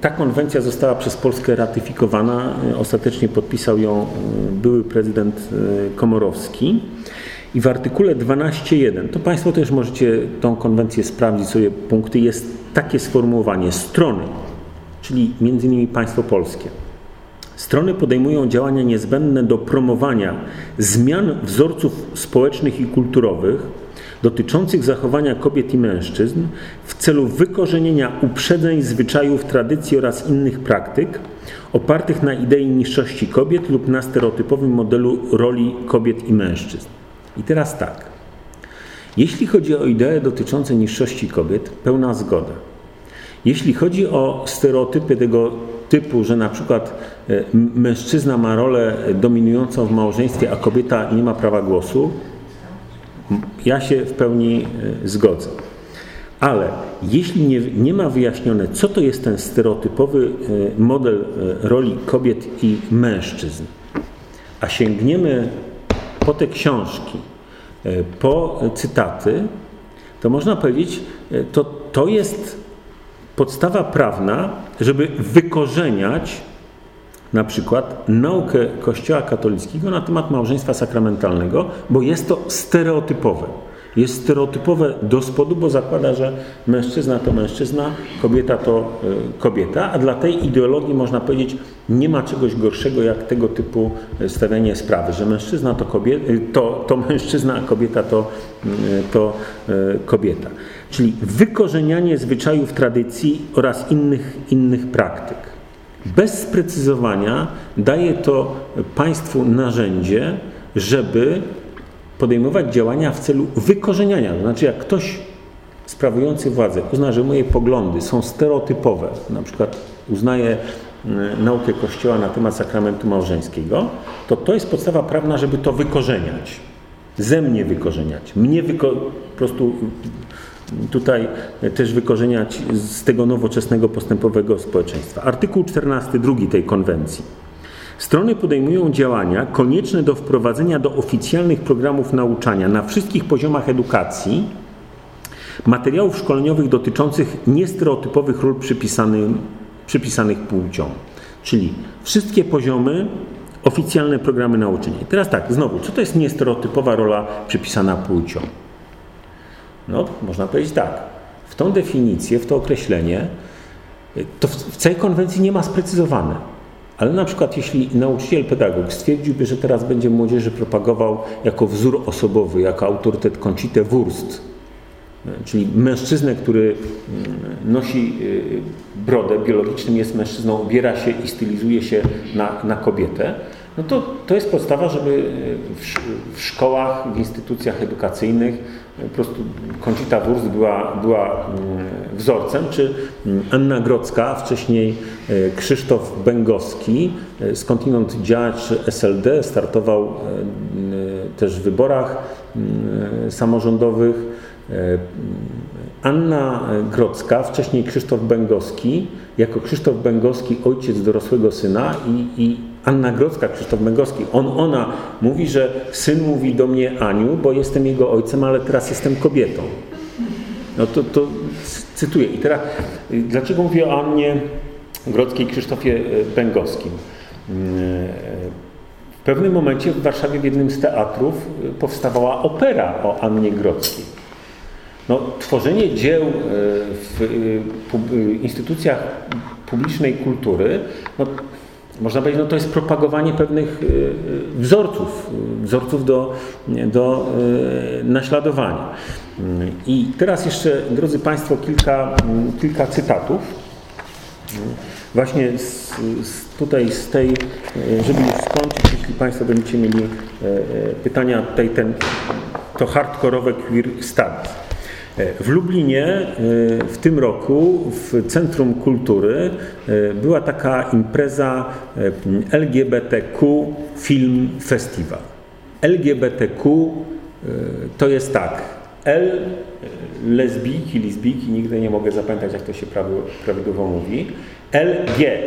Ta konwencja została przez Polskę ratyfikowana. Ostatecznie podpisał ją e, były prezydent e, Komorowski. I w artykule 12.1, to Państwo też możecie tą konwencję sprawdzić sobie punkty, jest takie sformułowanie strony, czyli między innymi państwo polskie. Strony podejmują działania niezbędne do promowania zmian wzorców społecznych i kulturowych, dotyczących zachowania kobiet i mężczyzn w celu wykorzenienia uprzedzeń, zwyczajów, tradycji oraz innych praktyk opartych na idei niższości kobiet lub na stereotypowym modelu roli kobiet i mężczyzn. I teraz tak. Jeśli chodzi o idee dotyczące niższości kobiet, pełna zgoda. Jeśli chodzi o stereotypy tego typu, że na przykład e, mężczyzna ma rolę dominującą w małżeństwie, a kobieta nie ma prawa głosu, ja się w pełni e, zgodzę. Ale jeśli nie, nie ma wyjaśnione, co to jest ten stereotypowy e, model e, roli kobiet i mężczyzn, a sięgniemy po te książki, po cytaty, to można powiedzieć, to, to jest podstawa prawna, żeby wykorzeniać na przykład naukę Kościoła katolickiego na temat małżeństwa sakramentalnego, bo jest to stereotypowe. Jest stereotypowe do spodu, bo zakłada, że mężczyzna to mężczyzna, kobieta to e, kobieta, a dla tej ideologii można powiedzieć, nie ma czegoś gorszego jak tego typu e, stawianie sprawy, że mężczyzna to, kobieta, e, to, to mężczyzna, a kobieta to, to kobieta. Czyli wykorzenianie zwyczajów, tradycji oraz innych, innych praktyk. Bez sprecyzowania daje to państwu narzędzie, żeby podejmować działania w celu wykorzeniania. To znaczy, jak ktoś sprawujący władzę uzna, że moje poglądy są stereotypowe, na przykład uznaje naukę Kościoła na temat sakramentu małżeńskiego, to to jest podstawa prawna, żeby to wykorzeniać. Ze mnie wykorzeniać. Mnie wyko po prostu tutaj też wykorzeniać z tego nowoczesnego postępowego społeczeństwa. Artykuł 14 drugi tej konwencji. Strony podejmują działania konieczne do wprowadzenia do oficjalnych programów nauczania na wszystkich poziomach edukacji materiałów szkoleniowych dotyczących niestereotypowych ról przypisanych, przypisanych płciom. Czyli wszystkie poziomy, oficjalne programy nauczania. Teraz tak, znowu, co to jest niestereotypowa rola przypisana płciom? No, można powiedzieć tak. W tą definicję, w to określenie, to w całej konwencji nie ma sprecyzowane. Ale na przykład jeśli nauczyciel, pedagog stwierdziłby, że teraz będzie młodzieży propagował jako wzór osobowy, jako autorytet Concitę Wurst, czyli mężczyznę, który mm, nosi y, brodę, biologicznym jest mężczyzną, ubiera się i stylizuje się na, na kobietę, no to, to jest podstawa, żeby w, w szkołach, w instytucjach edukacyjnych po prostu Concita Wurst była, była mm, wzorcem, czy Anna Grodzka, wcześniej e, Krzysztof Bęgowski, e, skądinąd działacz SLD, startował e, też w wyborach samorządowych. Anna Grodzka, wcześniej Krzysztof Bęgowski, jako Krzysztof Bęgowski, ojciec dorosłego syna i, i Anna Grodzka, Krzysztof Męgowski, on, ona mówi, że syn mówi do mnie Aniu, bo jestem jego ojcem, ale teraz jestem kobietą. No to, to cytuję. I teraz, dlaczego mówię o Annie Grodzkiej Krzysztofie e, Bęgowskim? E, w pewnym momencie w Warszawie w jednym z teatrów e, powstawała opera o Annie Grodzkiej. No, tworzenie dzieł w instytucjach publicznej kultury no, można powiedzieć, no to jest propagowanie pewnych y, y, wzorców, wzorców do, do y, naśladowania. I teraz jeszcze, drodzy Państwo, kilka, kilka cytatów. Właśnie z, z tutaj z tej, żeby już skończyć, jeśli Państwo będziecie mieli pytania, tutaj ten, to hardkorowe queer studies. W Lublinie e, w tym roku w Centrum Kultury e, była taka impreza e, LGBTQ Film Festival. LGBTQ to jest tak. L lesbijki, lesbijki, nigdy nie mogę zapamiętać jak to się prawidłowo mówi. L G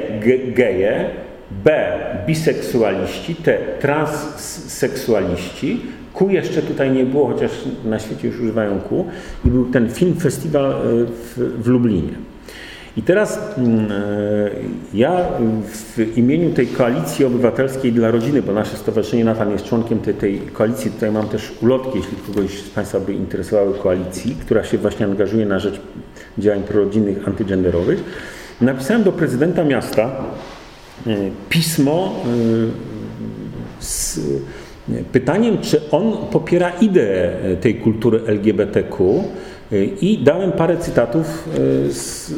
geje, B biseksualiści, T transseksualiści, Ku jeszcze tutaj nie było, chociaż na świecie już używają ku. I był ten film festiwal e, w, w Lublinie. I teraz mm, e, ja w imieniu tej koalicji obywatelskiej dla rodziny, bo nasze stowarzyszenie Natan jest członkiem tej, tej koalicji, tutaj mam też ulotki, jeśli kogoś z Państwa by interesowały koalicji, która się właśnie angażuje na rzecz działań prorodzinnych, antygenderowych, napisałem do prezydenta miasta e, pismo z Pytaniem, czy on popiera ideę tej kultury LGBTQ i dałem parę cytatów e, z,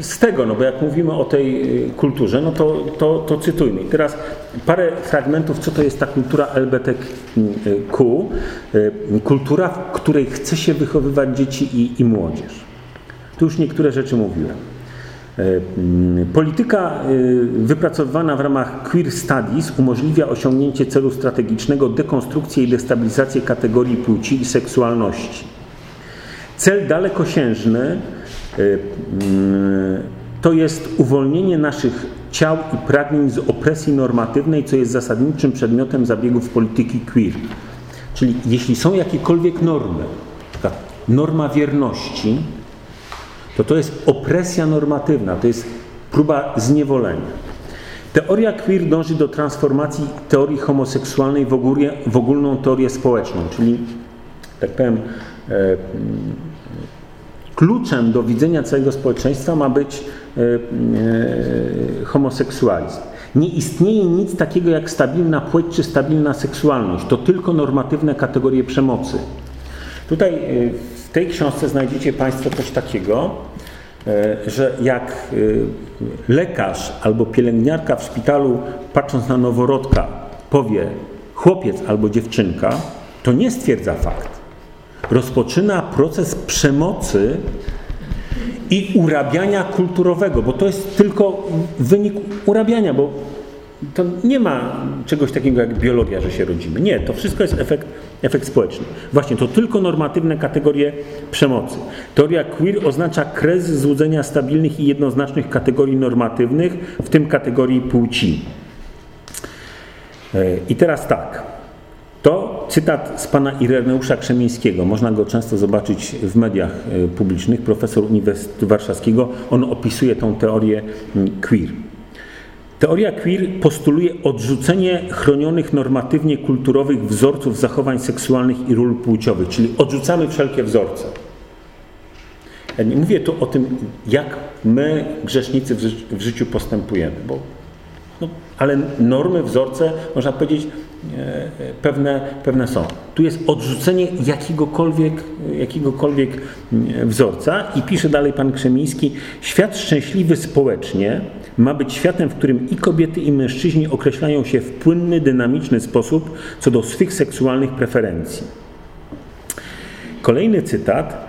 z, tego, no bo jak mówimy o tej e, kulturze, no to, to, to cytujmy. I teraz parę fragmentów, co to jest ta kultura LGBTQ, e, kultura, w której chce się wychowywać dzieci i, i młodzież. Tu już niektóre rzeczy mówiłem. E, mm, polityka e, wypracowana w ramach Queer Studies umożliwia osiągnięcie celu strategicznego dekonstrukcję i destabilizację kategorii płci i seksualności. Cel dalekosiężny e, mm, to jest uwolnienie naszych ciał i pragnień z opresji normatywnej, co jest zasadniczym przedmiotem zabiegów polityki queer. Czyli jeśli są jakiekolwiek normy, norma wierności, to to jest opresja normatywna, to jest próba zniewolenia. Teoria queer dąży do transformacji teorii homoseksualnej w, ogólnie, w ogólną teorię społeczną, czyli, tak powiem, e, kluczem do widzenia całego społeczeństwa ma być e, e, homoseksualizm. Nie istnieje nic takiego jak stabilna płeć czy stabilna seksualność. To tylko normatywne kategorie przemocy. Tutaj e, w tej książce znajdziecie Państwo coś takiego, że jak e, lekarz albo pielęgniarka w szpitalu, patrząc na noworodka, powie chłopiec albo dziewczynka, to nie stwierdza fakt. Rozpoczyna proces przemocy i urabiania kulturowego, bo to jest tylko wynik urabiania, bo to nie ma czegoś takiego jak biologia, że się rodzimy. Nie, to wszystko jest efekt, efekt społeczny. Właśnie, to tylko normatywne kategorie przemocy. Teoria queer oznacza kres złudzenia stabilnych i jednoznacznych kategorii normatywnych, w tym kategorii płci. E, I teraz tak. To cytat z pana Ireneusza Krzemińskiego. Można go często zobaczyć w mediach e, publicznych. Profesor Uniwersytetu Warszawskiego. On opisuje tą teorię queer. Teoria queer postuluje odrzucenie chronionych normatywnie kulturowych wzorców zachowań seksualnych i ról płciowych, czyli odrzucamy wszelkie wzorce. Ja nie mówię tu o tym, jak my, grzesznicy, w, życiu postępujemy, bo, no, ale normy, wzorce, można powiedzieć, e, pewne, pewne są. Tu jest odrzucenie jakiegokolwiek, jakiegokolwiek mm, wzorca i pisze dalej pan Krzemiński, świat szczęśliwy społecznie ma być światem, w którym i kobiety, i mężczyźni określają się w płynny, dynamiczny sposób co do swych seksualnych preferencji. Kolejny cytat.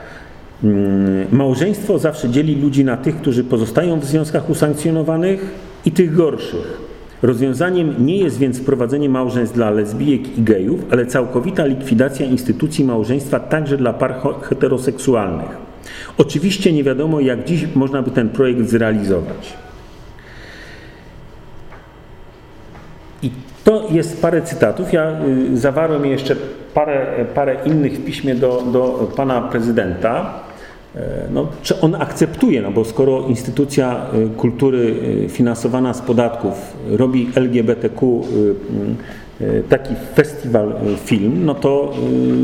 Mm, małżeństwo zawsze dzieli ludzi na tych, którzy pozostają w związkach usankcjonowanych i tych gorszych. Rozwiązaniem nie jest więc wprowadzenie małżeństw dla lesbijek i gejów, ale całkowita likwidacja instytucji małżeństwa także dla par heteroseksualnych. Oczywiście nie wiadomo, jak dziś można by ten projekt zrealizować. To jest parę cytatów. Ja y, zawarłem jeszcze parę, parę innych w piśmie do, do pana prezydenta. E, no, czy on akceptuje, no bo skoro instytucja y, kultury y, finansowana z podatków robi LGBTQ E, taki festiwal e, film, no to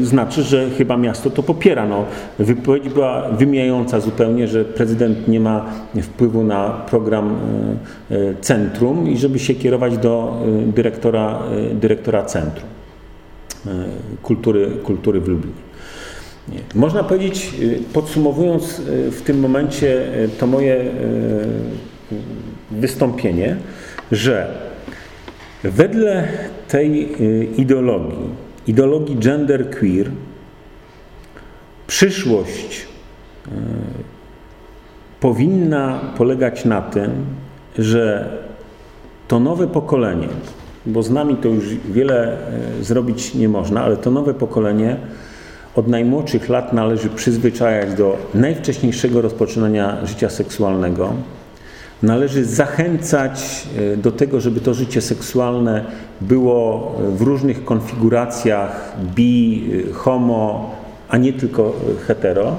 e, znaczy, że chyba miasto to popiera. No, wypowiedź była wymijająca zupełnie, że prezydent nie ma wpływu na program centrum i żeby się kierować do dyrektora, dyrektora centrum kultury, kultury w Lublinie. Można powiedzieć, podsumowując w tym momencie to moje wystąpienie, że wedle tej y, ideologii, ideologii gender queer, przyszłość y, powinna polegać na tym, że to nowe pokolenie, bo z nami to już wiele y, zrobić nie można, ale to nowe pokolenie od najmłodszych lat należy przyzwyczajać do najwcześniejszego rozpoczynania życia seksualnego, Należy zachęcać e, do tego, żeby to życie seksualne było w różnych konfiguracjach bi, e, homo, a nie tylko hetero.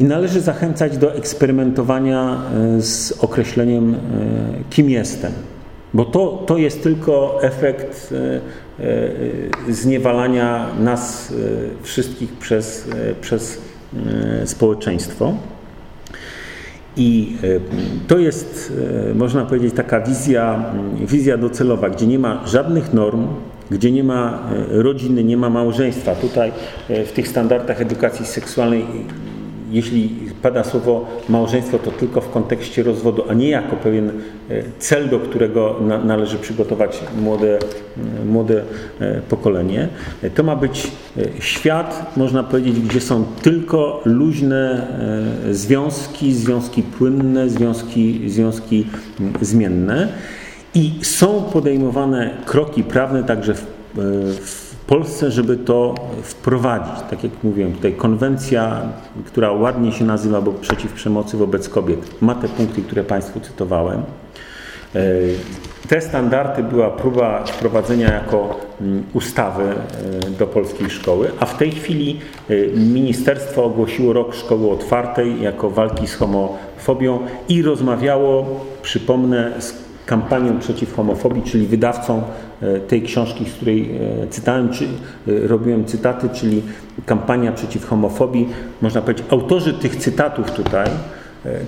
I należy zachęcać do eksperymentowania e, z określeniem, kim jestem. Bo to, to jest tylko efekt zniewalania nas wszystkich przez, przez społeczeństwo. I e, to jest, e, można powiedzieć, taka wizja, mm, wizja docelowa, gdzie nie ma żadnych norm, gdzie nie ma e, rodziny, nie ma małżeństwa. Tutaj w tych standardach edukacji seksualnej jeśli pada słowo małżeństwo, to tylko w kontekście rozwodu, a nie jako pewien e, cel, do którego należy przygotować młode, młode e, pokolenie. To ma być e, świat, można powiedzieć, gdzie są tylko luźne związki, związki płynne, związki, związki zmienne i są podejmowane kroki prawne także w, w Polsce, żeby to wprowadzić. Tak jak mówiłem, tutaj konwencja, która ładnie się nazywa, bo przeciw przemocy wobec kobiet, ma te punkty, które Państwu cytowałem. E, te standardy była próba wprowadzenia jako mm, ustawy e, do polskiej szkoły, a w tej chwili e, ministerstwo ogłosiło rok szkoły otwartej jako walki z homofobią i rozmawiało, przypomnę, z kampanią przeciw homofobii, czyli wydawcą tej książki, z której e, cytałem, czy, e, robiłem cytaty, czyli kampania przeciw homofobii. Można powiedzieć, autorzy tych cytatów tutaj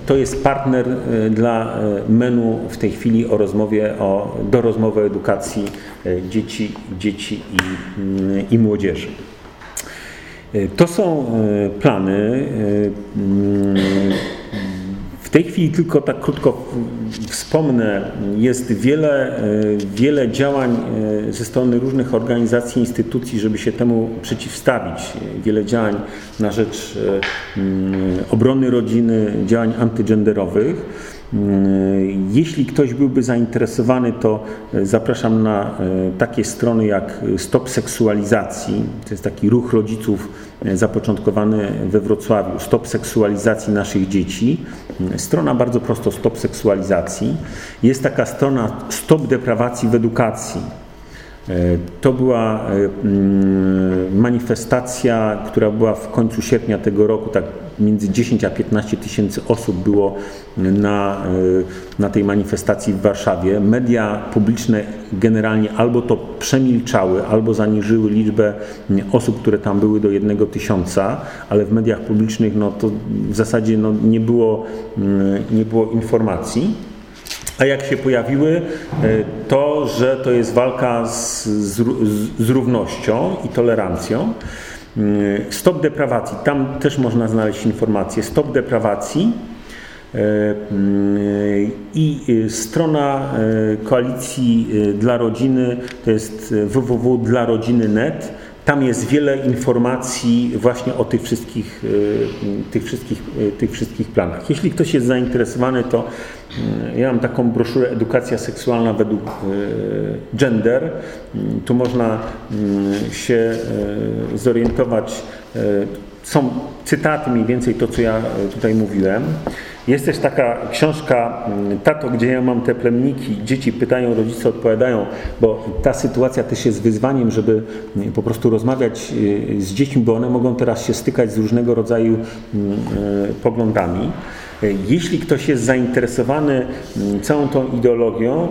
to jest partner dla menu w tej chwili o rozmowie, o, do rozmowy o edukacji dzieci, dzieci i, mm, i młodzieży. To są plany tej chwili tylko tak krótko wspomnę, jest wiele, wiele działań ze strony różnych organizacji, instytucji, żeby się temu przeciwstawić. Wiele działań na rzecz obrony rodziny, działań antygenderowych. Jeśli ktoś byłby zainteresowany, to zapraszam na takie strony jak Stop Seksualizacji. To jest taki ruch rodziców zapoczątkowany we Wrocławiu. Stop Seksualizacji naszych dzieci. Strona bardzo prosto Stop Seksualizacji. Jest taka strona Stop Deprawacji w Edukacji. To była manifestacja, która była w końcu sierpnia tego roku, tak między 10 a 15 tysięcy osób było na, na tej manifestacji w Warszawie. Media publiczne generalnie albo to przemilczały, albo zaniżyły liczbę osób, które tam były do jednego tysiąca, ale w mediach publicznych no, to w zasadzie no, nie, było, nie było informacji. A jak się pojawiły, to, że to jest walka z, z, z równością i tolerancją. Stop deprawacji, tam też można znaleźć informacje. Stop deprawacji i strona Koalicji dla Rodziny to jest www.dlarodziny.net. Tam jest wiele informacji właśnie o tych wszystkich, tych wszystkich, tych wszystkich planach. Jeśli ktoś jest zainteresowany, to ja mam taką broszurę Edukacja seksualna według gender. Tu można się zorientować. Są cytaty mniej więcej to, co ja tutaj mówiłem. Jest też taka książka Tato, gdzie ja mam te plemniki, dzieci pytają, rodzice odpowiadają, bo ta sytuacja też jest wyzwaniem, żeby po prostu rozmawiać z dziećmi, bo one mogą teraz się stykać z różnego rodzaju poglądami. Jeśli ktoś jest zainteresowany całą tą ideologią,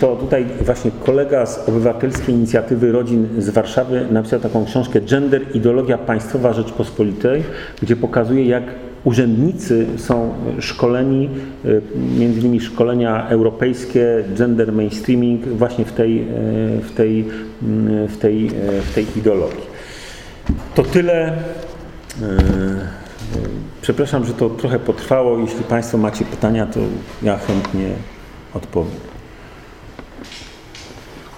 to tutaj właśnie kolega z Obywatelskiej Inicjatywy Rodzin z Warszawy napisał taką książkę Gender, ideologia państwowa Rzeczpospolitej, gdzie pokazuje jak urzędnicy są szkoleni, między innymi szkolenia europejskie, gender mainstreaming właśnie w tej, w tej, w tej, w tej ideologii. To tyle. Przepraszam, że to trochę potrwało. Jeśli Państwo macie pytania, to ja chętnie odpowiem.